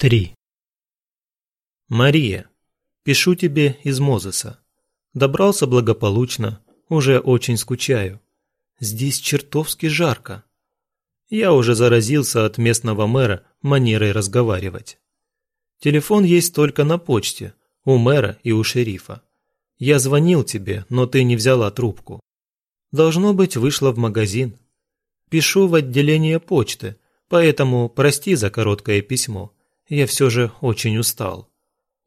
3. Мария, пишу тебе из Мозеса. Добрался благополучно, уже очень скучаю. Здесь чертовски жарко. Я уже заразился от местного мэра манерой разговаривать. Телефон есть только на почте, у мэра и у шерифа. Я звонил тебе, но ты не взяла трубку. Должно быть, вышла в магазин. Пишу в отделение почты, поэтому прости за короткое письмо я все же очень устал.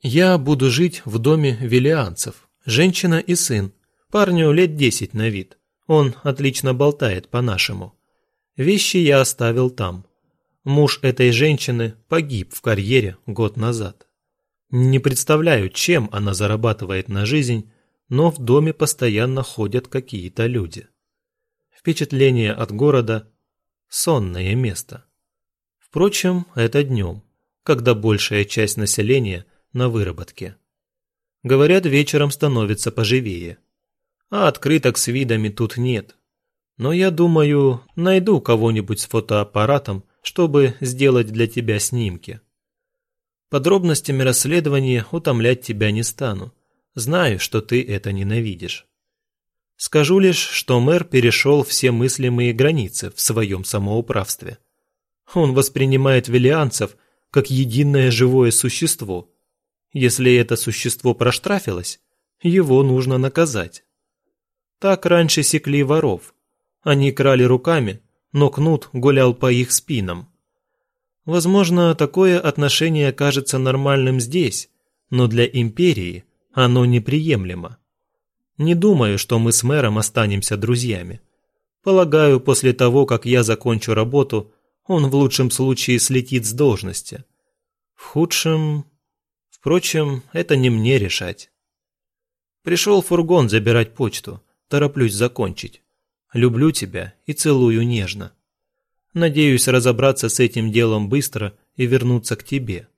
Я буду жить в доме велианцев, женщина и сын, парню лет десять на вид. Он отлично болтает по-нашему. Вещи я оставил там. Муж этой женщины погиб в карьере год назад. Не представляю, чем она зарабатывает на жизнь, но в доме постоянно ходят какие-то люди. Впечатление от города – сонное место. Впрочем, это днем когда большая часть населения на выработке. Говорят, вечером становится поживее. А открыток с видами тут нет. Но я думаю, найду кого-нибудь с фотоаппаратом, чтобы сделать для тебя снимки. Подробностями расследования утомлять тебя не стану. Знаю, что ты это ненавидишь. Скажу лишь, что мэр перешел все мыслимые границы в своем самоуправстве. Он воспринимает велианцев как единое живое существо. Если это существо проштрафилось, его нужно наказать. Так раньше секли воров. Они крали руками, но кнут гулял по их спинам. Возможно, такое отношение кажется нормальным здесь, но для империи оно неприемлемо. Не думаю, что мы с мэром останемся друзьями. Полагаю, после того, как я закончу работу, он в лучшем случае слетит с должности. В худшем... Впрочем, это не мне решать. Пришел фургон забирать почту. Тороплюсь закончить. Люблю тебя и целую нежно. Надеюсь разобраться с этим делом быстро и вернуться к тебе.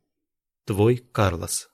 Твой Карлос.